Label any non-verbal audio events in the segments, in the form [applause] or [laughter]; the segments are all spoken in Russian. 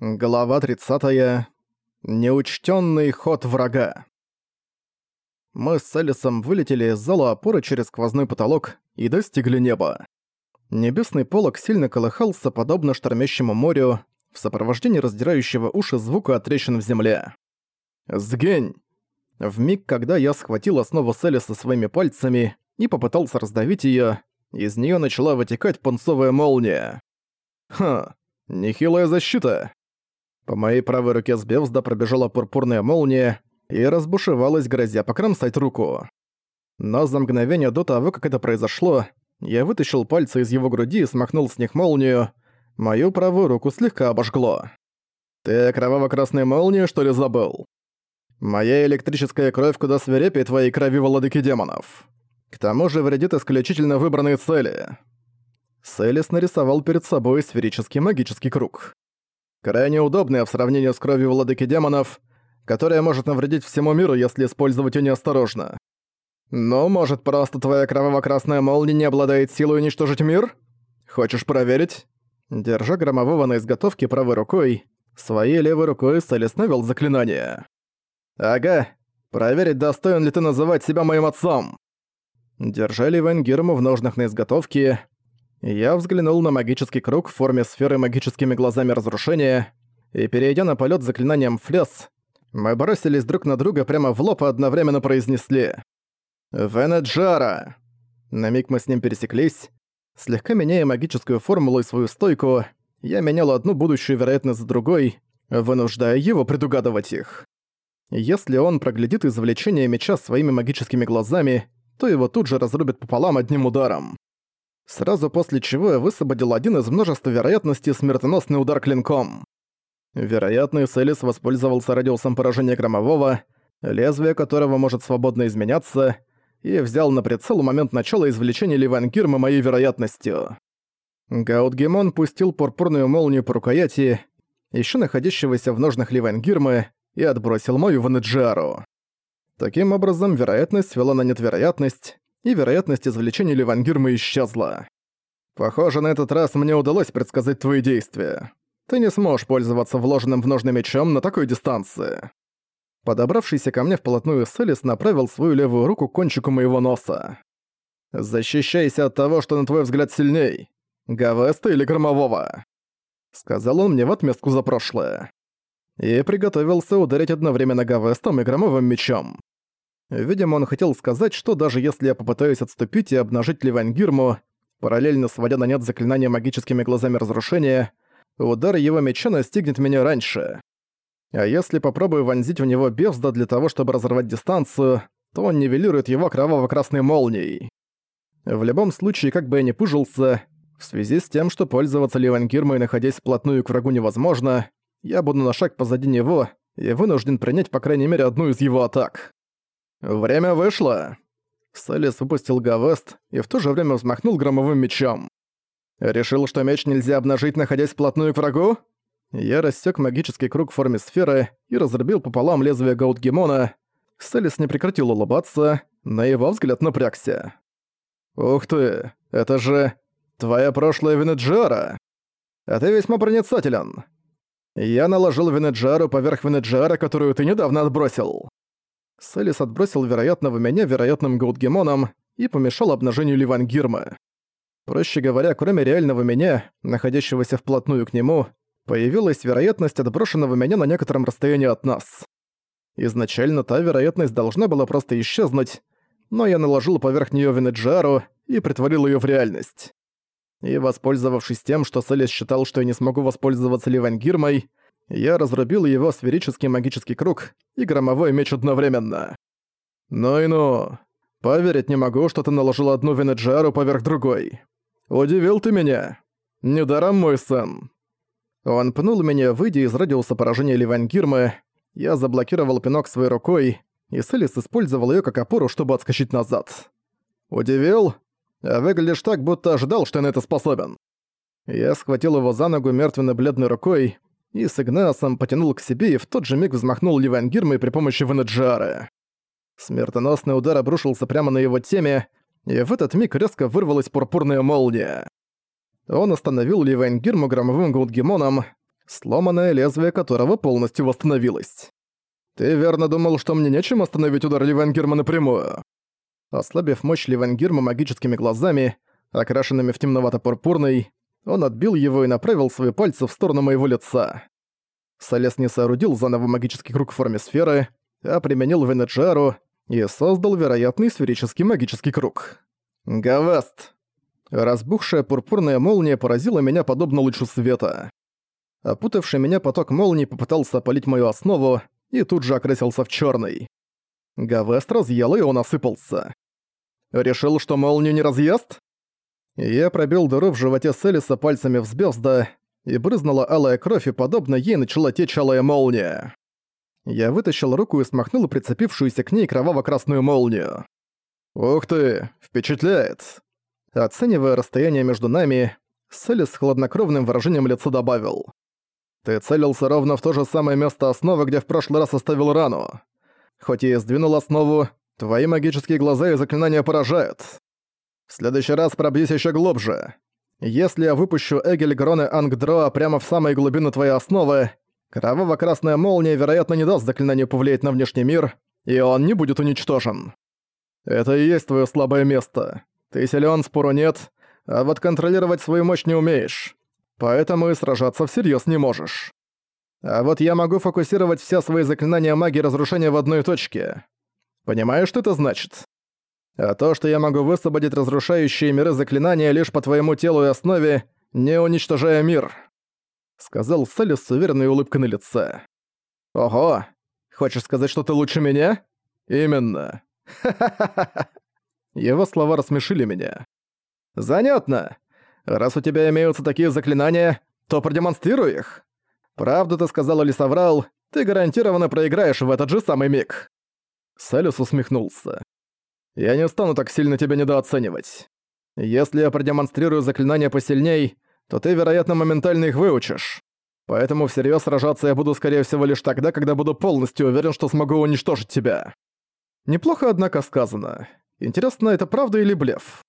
Глава 30. Неучтенный ход врага. Мы с Элисом вылетели из зала опоры через сквозной потолок и достигли неба. Небесный полог сильно колыхался, подобно штормящему морю, в сопровождении раздирающего уши звука от трещин в земле. «Сгень!» В миг, когда я схватил основу Селиса своими пальцами и попытался раздавить ее, из нее начала вытекать пунцовая молния. Ха, нехилая защита. По моей правой руке с Бевзда пробежала пурпурная молния и разбушевалась, грозя покромсать руку. Но за мгновение до того, как это произошло, я вытащил пальцы из его груди и смахнул с них молнию. Мою правую руку слегка обожгло. «Ты кроваво-красной молнии, что ли, забыл?» «Моя электрическая кровь куда свирепее твоей крови владыки демонов. К тому же вредит исключительно выбранные цели». Селис нарисовал перед собой сферический магический круг крайне удобная в сравнении с кровью владыки демонов, которая может навредить всему миру, если использовать её неосторожно. Но, может, просто твоя кроваво-красная молния не обладает силой уничтожить мир? Хочешь проверить? Держа громового на изготовке правой рукой, своей левой рукой Селис навёл заклинание. «Ага, проверить, достоин ли ты называть себя моим отцом!» Держали Венгирму в ножнах на изготовке, я взглянул на магический круг в форме сферы магическими глазами разрушения, и, перейдя на полет заклинанием «Флес», мы бросились друг на друга прямо в лоб и одновременно произнесли «Венеджара!». На миг мы с ним пересеклись. Слегка меняя магическую формулу и свою стойку, я менял одну будущую вероятность за другой, вынуждая его предугадывать их. Если он проглядит извлечение меча своими магическими глазами, то его тут же разрубят пополам одним ударом сразу после чего я высвободил один из множества вероятностей смертоносный удар клинком. Вероятный Селис воспользовался радиусом поражения громового, лезвие которого может свободно изменяться, и взял на прицел момент начала извлечения Ливангирма моей вероятностью. Гаутгемон пустил пурпурную молнию по рукояти, еще находящегося в ножнах Ливангирмы, и отбросил мою в Неджиару. Таким образом, вероятность свела на нет вероятность, и вероятность извлечения Левангирмы исчезла. Похоже, на этот раз мне удалось предсказать твои действия. Ты не сможешь пользоваться вложенным в ножны мечом на такой дистанции. Подобравшийся ко мне вплотную Селис направил свою левую руку к кончику моего носа. «Защищайся от того, что на твой взгляд сильней. Гавеста или Громового?» Сказал он мне в отместку за прошлое. И приготовился ударить одновременно Гавестом и Громовым мечом. Видимо, он хотел сказать, что даже если я попытаюсь отступить и обнажить Ливангирму, параллельно сводя на нет заклинание магическими глазами разрушения, удар его меча настигнет меня раньше. А если попробую вонзить в него Бевзда для того, чтобы разорвать дистанцию, то он нивелирует его кроваво-красной молнией. В любом случае, как бы я ни пыжился, в связи с тем, что пользоваться Ливангирмой, находясь вплотную к врагу невозможно, я буду на шаг позади него и вынужден принять по крайней мере одну из его атак. «Время вышло!» Селис выпустил Гавест и в то же время взмахнул громовым мечом. «Решил, что меч нельзя обнажить, находясь вплотную к врагу?» Я рассек магический круг в форме сферы и разрубил пополам лезвие Гаутгемона. Селис не прекратил улыбаться, на его взгляд напрягся. «Ух ты, это же твоя прошлая Венеджара! А ты весьма проницателен. Я наложил Венеджару поверх Венеджара, которую ты недавно отбросил. Селис отбросил вероятного меня вероятным Гаутгемоном и помешал обнажению Ливангирма. Проще говоря, кроме реального меня, находящегося вплотную к нему, появилась вероятность отброшенного меня на некотором расстоянии от нас. Изначально та вероятность должна была просто исчезнуть, но я наложил поверх неё Венеджару и притворил её в реальность. И воспользовавшись тем, что Селис считал, что я не смогу воспользоваться Ливангирмой, я разрубил его сферический магический круг и громовой меч одновременно. Ну и ну. Поверить не могу, что ты наложил одну Венеджару поверх другой. Удивил ты меня. Недаром мой сын. Он пнул меня, выйдя из радиуса поражения Ливангирмы. Я заблокировал пинок своей рукой, и Селис использовал её как опору, чтобы отскочить назад. Удивил? А выглядишь так, будто ожидал, что я на это способен. Я схватил его за ногу мертвенно-бледной рукой, и с Игнеосом потянул к себе и в тот же миг взмахнул Ливангирмой при помощи Венеджиары. Смертоносный удар обрушился прямо на его теме, и в этот миг резко вырвалась пурпурная молния. Он остановил Ливангирму громовым Голдгемоном, сломанное лезвие которого полностью восстановилось. «Ты верно думал, что мне нечем остановить удар Ливенгерма напрямую?» Ослабив мощь Ливенгерма магическими глазами, окрашенными в темновато-пурпурный, он отбил его и направил свои пальцы в сторону моего лица. Солес не соорудил заново магический круг в форме сферы, а применил Венеджару и создал вероятный сферический магический круг. Гавест! Разбухшая пурпурная молния поразила меня подобно лучу света. Опутавший меня поток молний попытался опалить мою основу и тут же окрасился в черный. Гавест разъел и он осыпался. Решил, что молнию не разъест? Я пробил дыру в животе Селиса пальцами в звезда, и брызнула алая кровь, и подобно ей начала течь алая молния. Я вытащил руку и смахнул прицепившуюся к ней кроваво-красную молнию. «Ух ты, впечатляет!» Оценивая расстояние между нами, Селис с хладнокровным выражением лица добавил. «Ты целился ровно в то же самое место основы, где в прошлый раз оставил рану. Хоть и сдвинул основу, твои магические глаза и заклинания поражают. В следующий раз пробьюсь еще глубже. Если я выпущу Эгель Гроны Ангдроа прямо в самые глубины твоей основы, кроваво-красная молния, вероятно, не даст заклинанию повлиять на внешний мир, и он не будет уничтожен. Это и есть твое слабое место. Ты силен, спору нет, а вот контролировать свою мощь не умеешь. Поэтому и сражаться всерьез не можешь. А вот я могу фокусировать все свои заклинания магии разрушения в одной точке. Понимаешь, что это значит? А то, что я могу высвободить разрушающие миры заклинания лишь по твоему телу и основе, не уничтожая мир», — сказал Селис с уверенной улыбкой на лице. «Ого! Хочешь сказать, что ты лучше меня?» «Именно. Ха-ха-ха-ха!» [laughs] Его слова рассмешили меня. «Занятно. Раз у тебя имеются такие заклинания, то продемонстрируй их. Правду ты сказал или соврал, ты гарантированно проиграешь в этот же самый миг». Селис усмехнулся. Я не стану так сильно тебя недооценивать. Если я продемонстрирую заклинания посильней, то ты, вероятно, моментально их выучишь. Поэтому всерьез сражаться я буду, скорее всего, лишь тогда, когда буду полностью уверен, что смогу уничтожить тебя. Неплохо, однако, сказано. Интересно, это правда или блеф?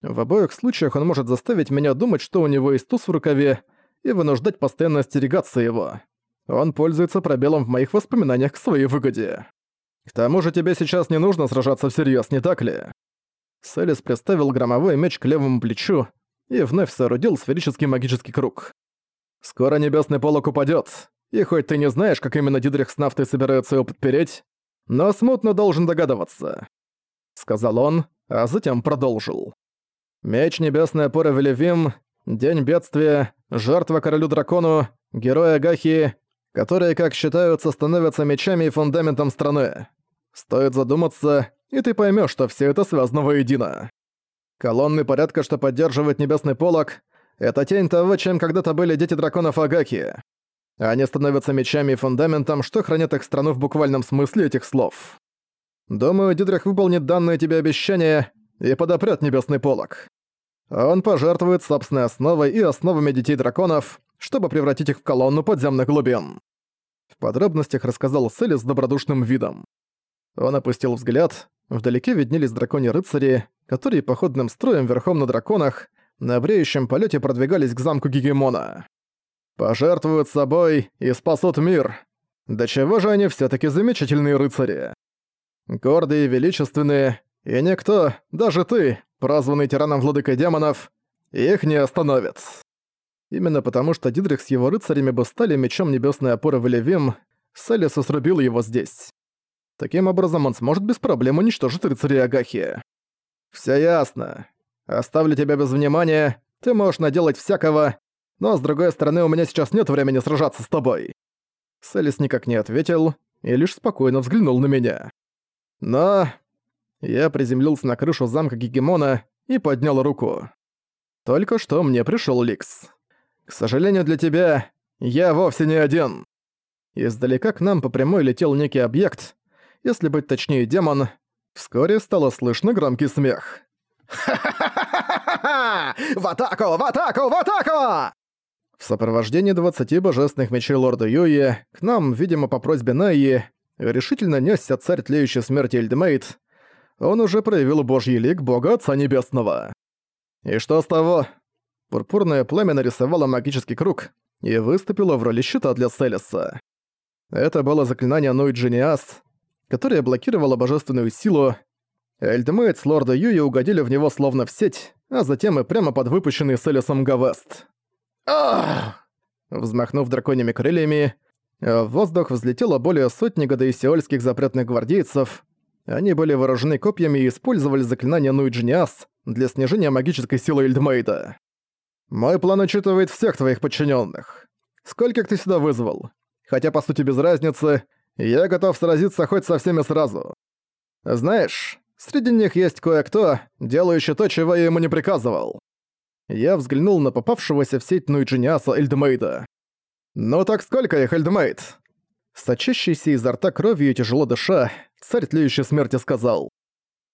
В обоих случаях он может заставить меня думать, что у него есть туз в рукаве, и вынуждать постоянно остерегаться его. Он пользуется пробелом в моих воспоминаниях к своей выгоде. К тому же тебе сейчас не нужно сражаться всерьез, не так ли?» Селис приставил громовой меч к левому плечу и вновь соорудил сферический магический круг. «Скоро небесный полок упадет, и хоть ты не знаешь, как именно Дидрих с Нафтой собираются его подпереть, но смутно должен догадываться», — сказал он, а затем продолжил. «Меч небесной опоры Велевим, День бедствия, жертва королю-дракону, герой Агахи, которые, как считаются, становятся мечами и фундаментом страны. Стоит задуматься, и ты поймешь, что все это связано воедино. Колонны порядка, что поддерживает небесный полог, это тень того, чем когда-то были дети драконов Агаки. Они становятся мечами и фундаментом, что хранят их страну в буквальном смысле этих слов. Думаю, Дидрих выполнит данное тебе обещание и подопрёт небесный полог. Он пожертвует собственной основой и основами детей драконов, чтобы превратить их в колонну подземных глубин. В подробностях рассказал Селли с добродушным видом. Он опустил взгляд. Вдалеке виднелись драконьи-рыцари, которые походным строем верхом на драконах на бреющем полете продвигались к замку Гигемона. «Пожертвуют собой и спасут мир. Да чего же они все таки замечательные рыцари? Гордые величественные, и никто, даже ты, прозванный тираном владыкой демонов, их не остановит». Именно потому, что Дидрих с его рыцарями бы стали мечом небесной опоры в Элевим, Селис срубил его здесь. Таким образом, он сможет без проблем уничтожить рыцаря Агахи. «Всё ясно. Оставлю тебя без внимания, ты можешь наделать всякого, но с другой стороны, у меня сейчас нет времени сражаться с тобой». Селис никак не ответил и лишь спокойно взглянул на меня. Но... Я приземлился на крышу замка Гегемона и поднял руку. Только что мне пришёл Ликс. К сожалению для тебя, я вовсе не один. Издалека к нам по прямой летел некий объект, если быть точнее демон, вскоре стало слышно громкий смех. «Ха-ха-ха-ха-ха! В атаку! В атаку! В атаку!» В сопровождении 20 божественных мечей лорда Юи к нам, видимо, по просьбе Найи, решительно несся царь тлеющей смерти Эльдмейт. Он уже проявил божий лик бога Отца Небесного. И что с того? Пурпурное пламя нарисовало магический круг, и выступила в роли щита для Селиса. Это было заклинание Нуй Джиниас, которое блокировало божественную силу. Эльдмейт с лорда Юи угодили в него словно в сеть, а затем и прямо под выпущенный Селисом Гавест. Ах! Взмахнув драконьими крыльями, в воздух взлетело более сотни гадаисиольских запретных гвардейцев. Они были вооружены копьями и использовали заклинание Нуиджиниас для снижения магической силы Эльдмейда. «Мой план учитывает всех твоих подчиненных. Сколько ты сюда вызвал? Хотя, по сути, без разницы, я готов сразиться хоть со всеми сразу. Знаешь, среди них есть кое-кто, делающий то, чего я ему не приказывал». Я взглянул на попавшегося в сеть Нуиджиниаса Эльдмейда. «Ну так сколько их, Эльдмейд?» Сочащийся изо рта кровью и тяжело дыша, царь тлеющей смерти сказал.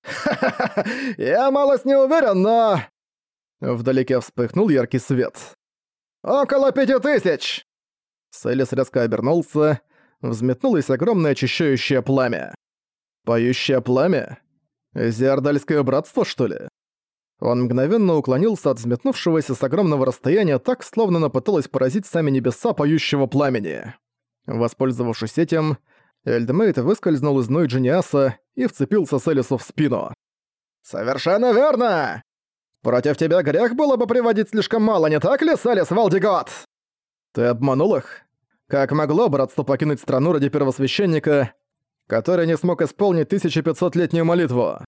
«Ха-ха-ха, я малость не уверен, но...» Вдалеке вспыхнул яркий свет. «Около пяти тысяч!» Селис резко обернулся, взметнулось огромное очищающее пламя. «Поющее пламя? Зиардальское братство, что ли?» Он мгновенно уклонился от взметнувшегося с огромного расстояния так, словно она пыталась поразить сами небеса поющего пламени. Воспользовавшись этим, Эльдмейт выскользнул из Ной Джиниаса и вцепился Селису в спину. «Совершенно верно! Против тебя грех было бы приводить слишком мало, не так ли, Селис Валдигот?» «Ты обманул их? Как могло братство покинуть страну ради первосвященника, который не смог исполнить 1500-летнюю молитву?»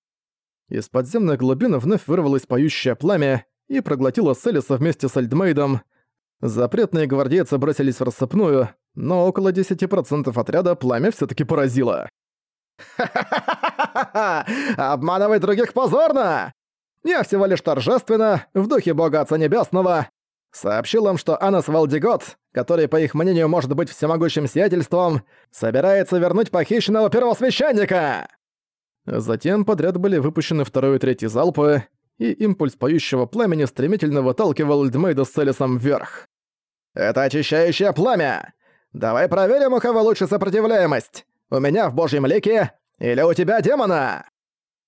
Из подземных глубин вновь вырвалось поющее пламя и проглотило Селиса вместе с Альдмейдом. Запретные гвардейцы бросились в рассыпную, но около 10% отряда пламя все таки поразило. «Ха-ха-ха! Обманывать других позорно! Я всего лишь торжественно, в духе бога Отца Небесного, сообщил им, что Анас Валдигот, который, по их мнению, может быть всемогущим сиятельством, собирается вернуть похищенного первосвященника!» Затем подряд были выпущены второй и третий залпы, и импульс поющего пламени стремительно выталкивал Эльдмейда с Селисом вверх. «Это очищающее пламя! Давай проверим, у кого лучше сопротивляемость! У меня в божьем лике или у тебя демона!»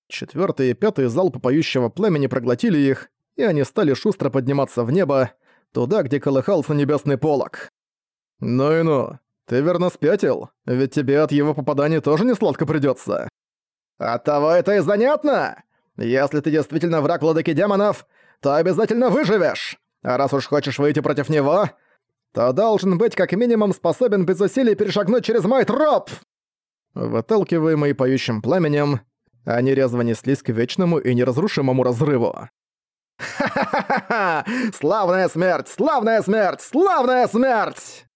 Четвертый и пятый залпы поющего пламени проглотили их, и они стали шустро подниматься в небо, туда, где колыхался небесный полог. «Ну и ну, ты верно спятил? Ведь тебе от его попаданий тоже не сладко придётся». «Оттого это и занятно! Если ты действительно враг владыки демонов, то обязательно выживешь! А раз уж хочешь выйти против него, то должен быть как минимум способен без усилий перешагнуть через мой троп!» Выталкиваемый поющим пламенем, они резво неслись к вечному и неразрушимому разрыву. «Ха-ха-ха-ха! [laughs] Славная смерть! Славная смерть! Славная смерть!»